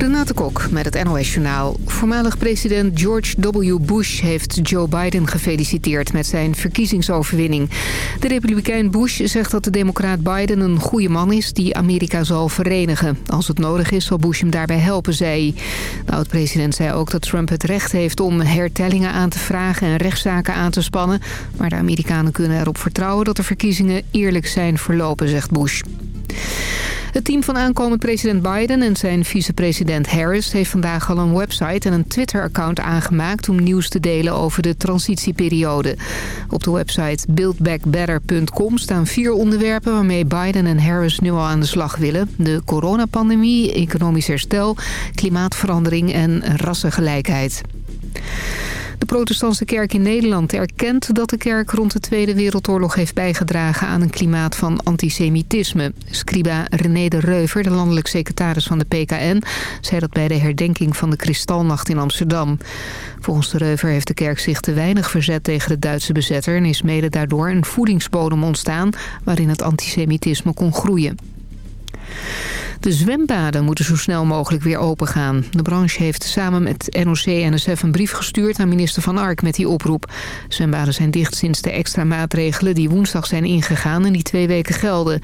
Renate Kok met het NOS Journaal. Voormalig president George W. Bush heeft Joe Biden gefeliciteerd met zijn verkiezingsoverwinning. De republikein Bush zegt dat de democraat Biden een goede man is die Amerika zal verenigen. Als het nodig is zal Bush hem daarbij helpen, zei hij. De oud-president zei ook dat Trump het recht heeft om hertellingen aan te vragen en rechtszaken aan te spannen. Maar de Amerikanen kunnen erop vertrouwen dat de verkiezingen eerlijk zijn verlopen, zegt Bush. Het team van aankomend president Biden en zijn vicepresident Harris... heeft vandaag al een website en een Twitter-account aangemaakt... om nieuws te delen over de transitieperiode. Op de website buildbackbetter.com staan vier onderwerpen... waarmee Biden en Harris nu al aan de slag willen. De coronapandemie, economisch herstel, klimaatverandering en rassengelijkheid. De protestantse kerk in Nederland erkent dat de kerk rond de Tweede Wereldoorlog heeft bijgedragen aan een klimaat van antisemitisme. Scriba René de Reuver, de landelijk secretaris van de PKN, zei dat bij de herdenking van de Kristalnacht in Amsterdam. Volgens de Reuver heeft de kerk zich te weinig verzet tegen de Duitse bezetter en is mede daardoor een voedingsbodem ontstaan waarin het antisemitisme kon groeien. De zwembaden moeten zo snel mogelijk weer opengaan. De branche heeft samen met NOC-NSF een brief gestuurd aan minister Van Ark met die oproep. Zwembaden zijn dicht sinds de extra maatregelen die woensdag zijn ingegaan en die twee weken gelden.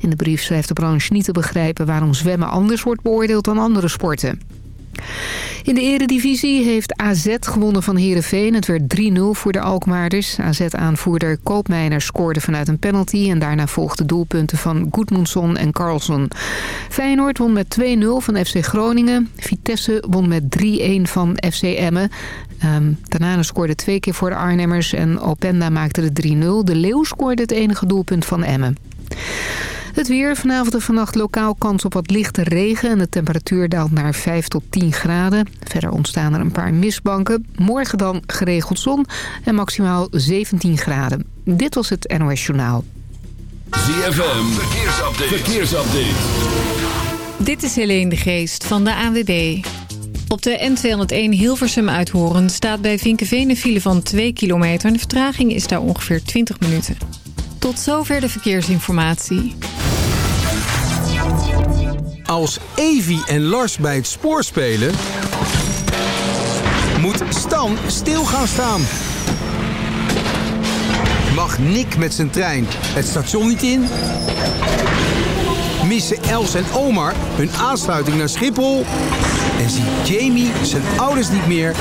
In de brief schrijft de branche niet te begrijpen waarom zwemmen anders wordt beoordeeld dan andere sporten. In de eredivisie heeft AZ gewonnen van Heerenveen. Het werd 3-0 voor de Alkmaarders. AZ-aanvoerder Koopmijner scoorde vanuit een penalty... en daarna volgden doelpunten van Goedmundsson en Carlson. Feyenoord won met 2-0 van FC Groningen. Vitesse won met 3-1 van FC Emmen. Um, daarna scoorde twee keer voor de Arnhemmers en Openda maakte de 3-0. De Leeuw scoorde het enige doelpunt van Emmen. Het weer. Vanavond en vannacht lokaal kans op wat lichte regen. En de temperatuur daalt naar 5 tot 10 graden. Verder ontstaan er een paar mistbanken. Morgen dan geregeld zon en maximaal 17 graden. Dit was het NOS Journaal. ZFM. Verkeersupdate. Verkeersupdate. Dit is Helene de Geest van de ANWB. Op de N201 Hilversum uithoren staat bij Vinkenveen een file van 2 kilometer. De vertraging is daar ongeveer 20 minuten. Tot zover de verkeersinformatie. Als Evi en Lars bij het spoor spelen... moet Stan stil gaan staan. Mag Nick met zijn trein het station niet in? Missen Els en Omar hun aansluiting naar Schiphol? En ziet Jamie zijn ouders niet meer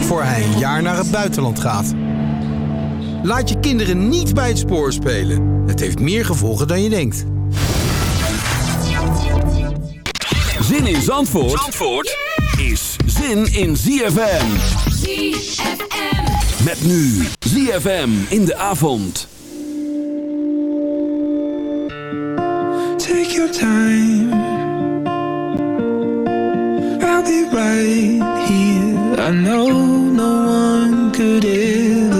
voor hij een jaar naar het buitenland gaat? Laat je kinderen niet bij het spoor spelen. Het heeft meer gevolgen dan je denkt. Zin in Zandvoort, Zandvoort is zin in ZFM. ZFM. Met nu ZFM in de avond. Take your time. I'll be right here. I know no one could ever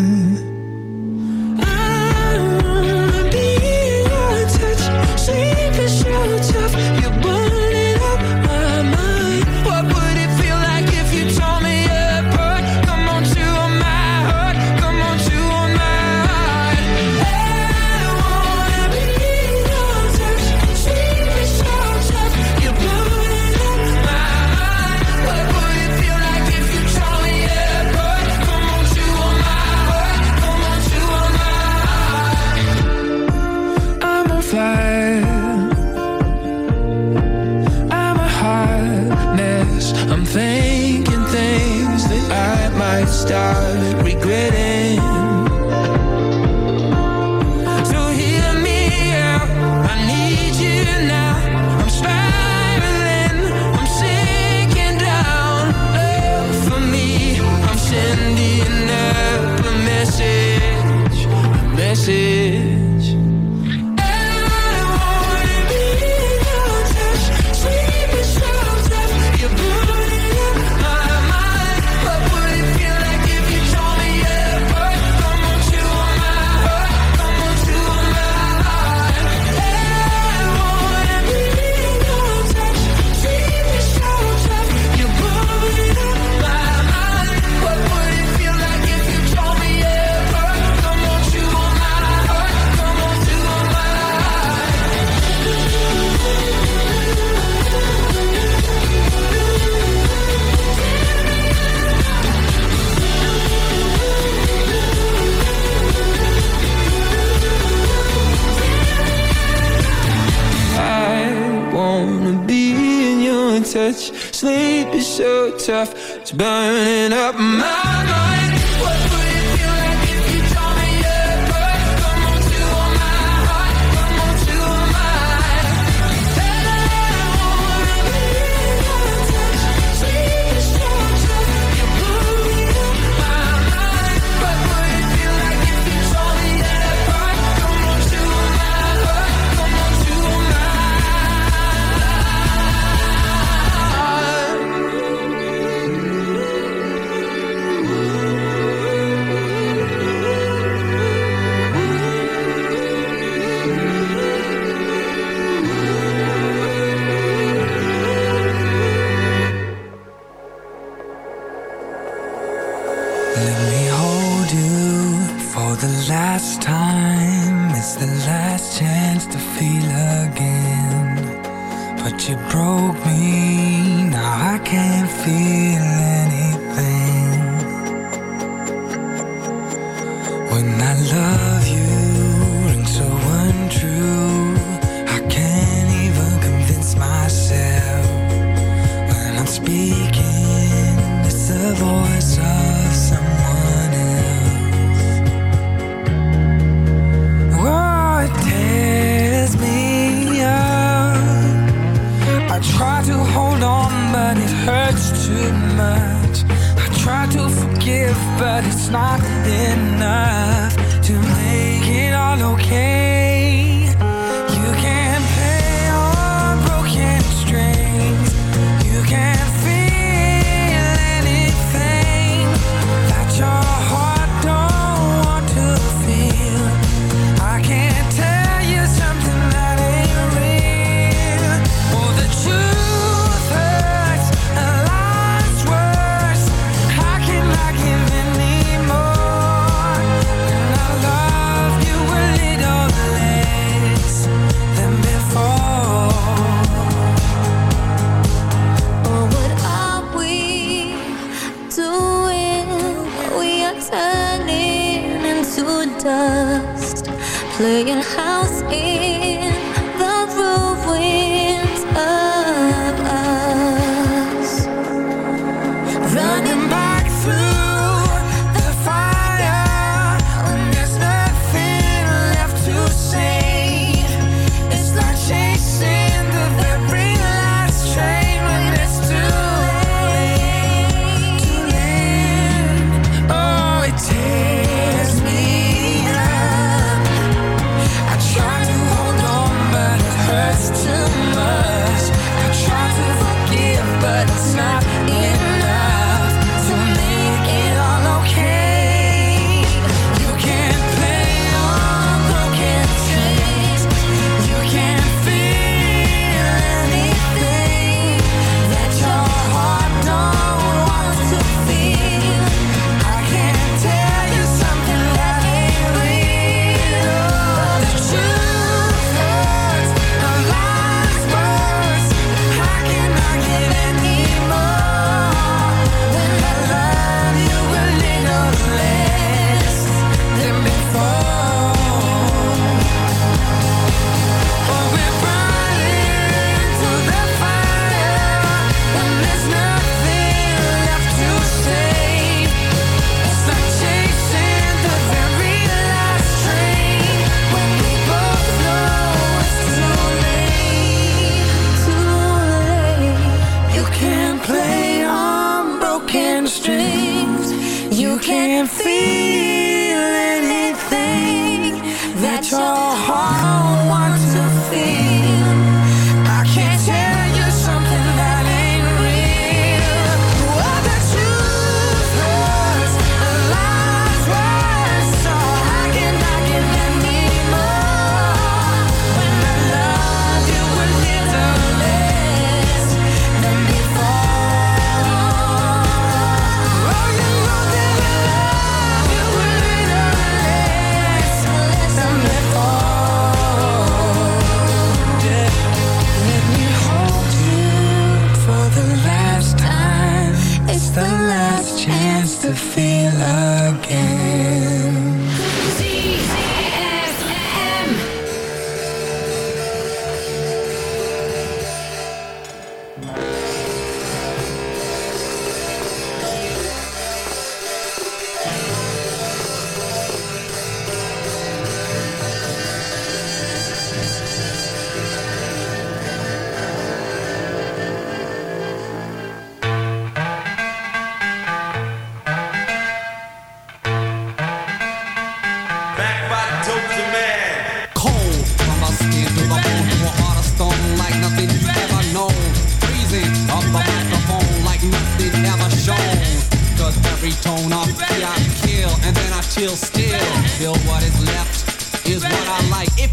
it's burning up my mind.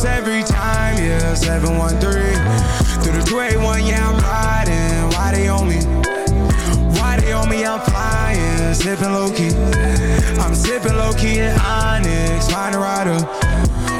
Goosebumps every time, yeah. 713 through the 281, yeah, I'm riding. Why they on me? Why they on me? I'm flying, sipping low key. I'm sipping low key in Onyx, find a rider.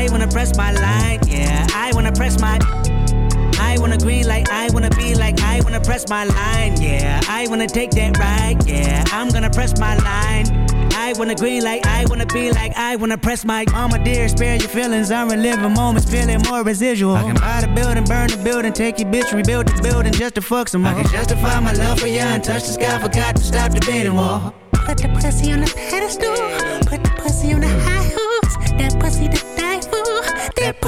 I wanna press my line, yeah. I wanna press my. I wanna green like I wanna be like I wanna press my line, yeah. I wanna take that ride, yeah. I'm gonna press my line. I wanna green like I wanna be like I wanna press my mama dear, spare your feelings. I'm reliving moments, feeling more residual. I can buy the building, burn the building, take your bitch, rebuild the building just to fuck some more. I can justify my love for you and touch the sky, forgot to stop the beating wall. Put the pussy on the pedestal. Put the pussy on the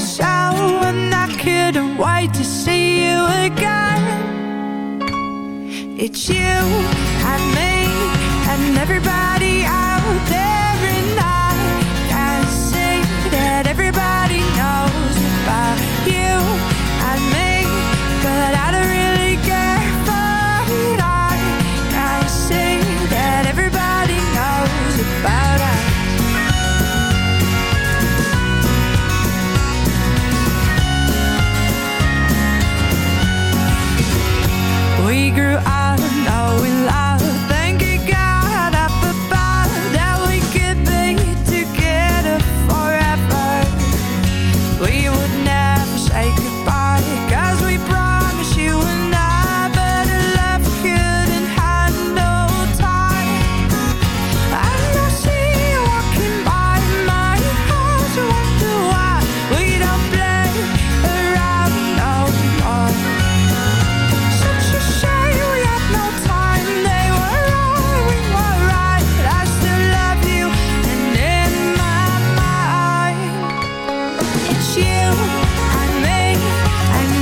wish I couldn't wait to see you again. It's you and me and everybody I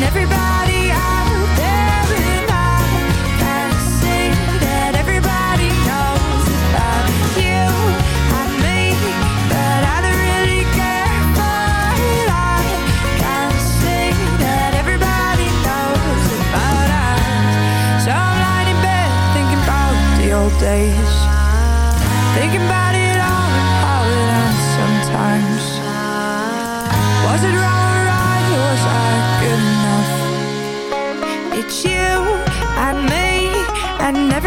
Everybody I know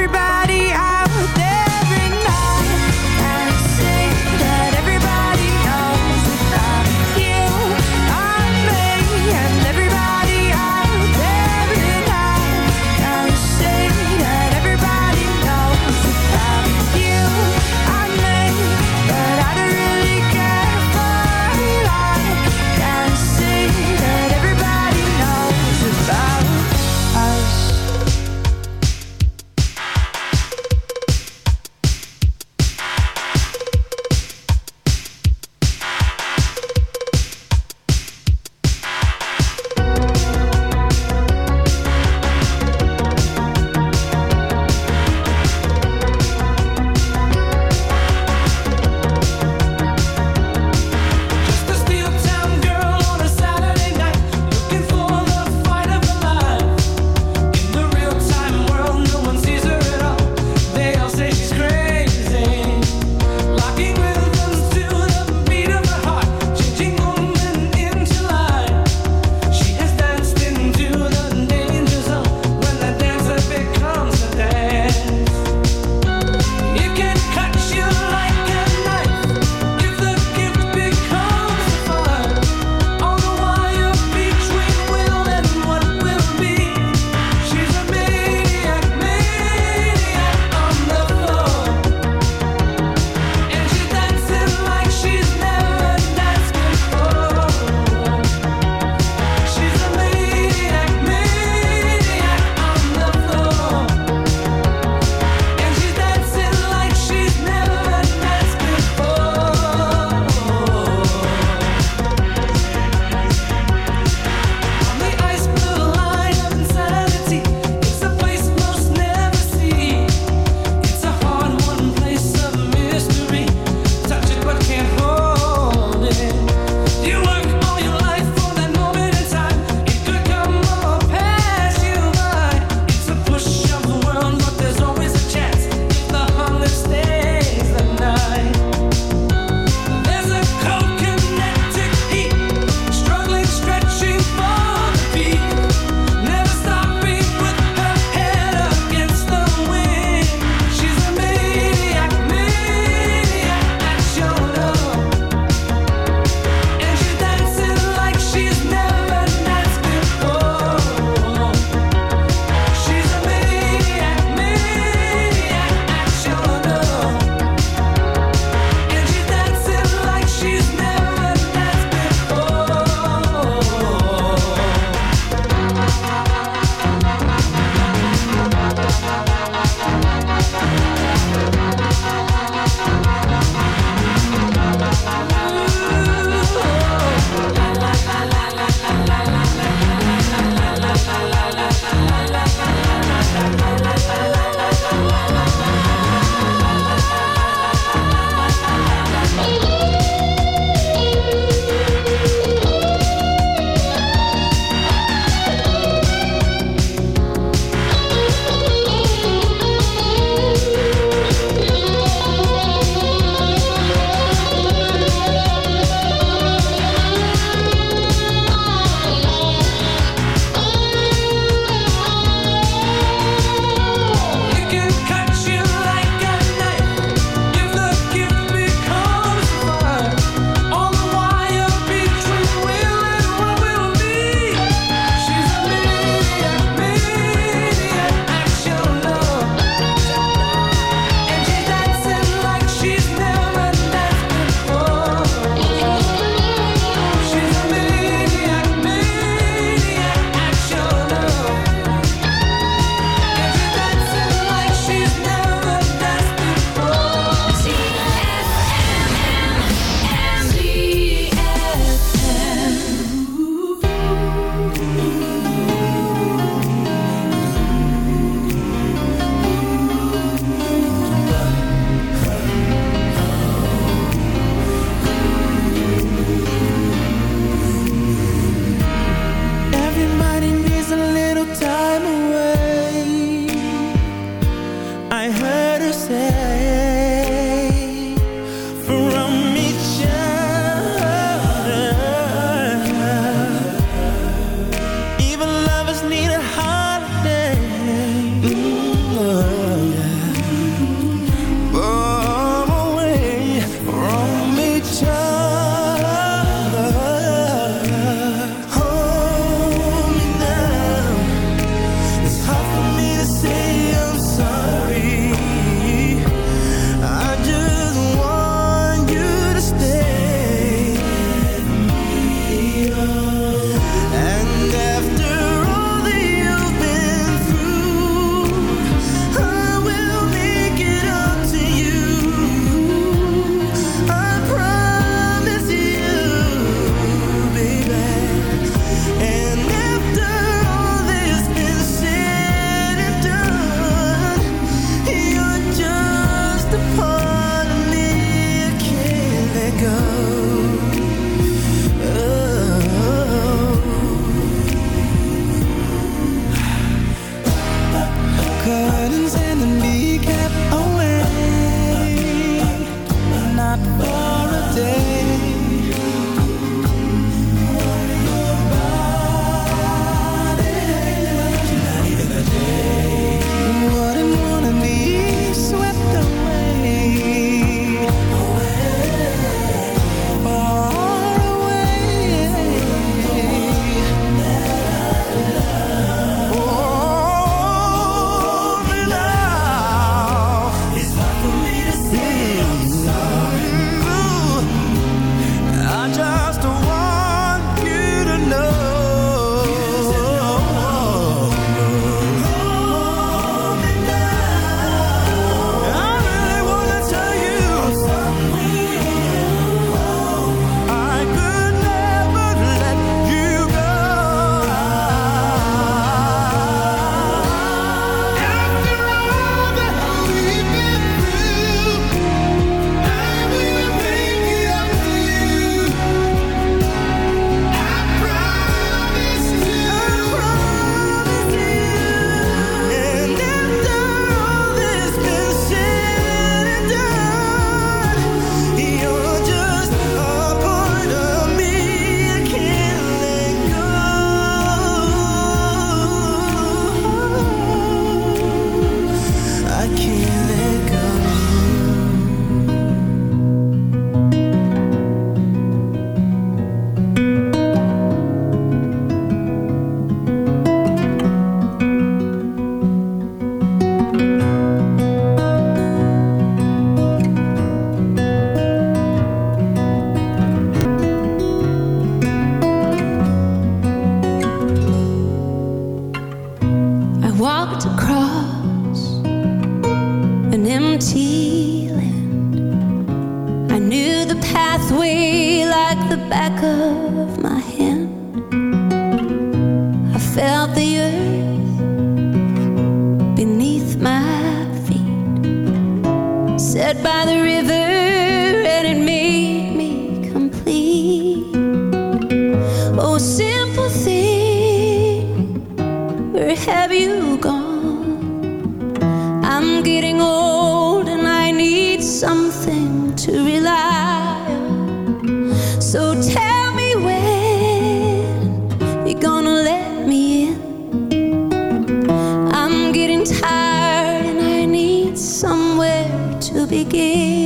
begin.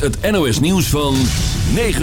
Het NOS nieuws van 9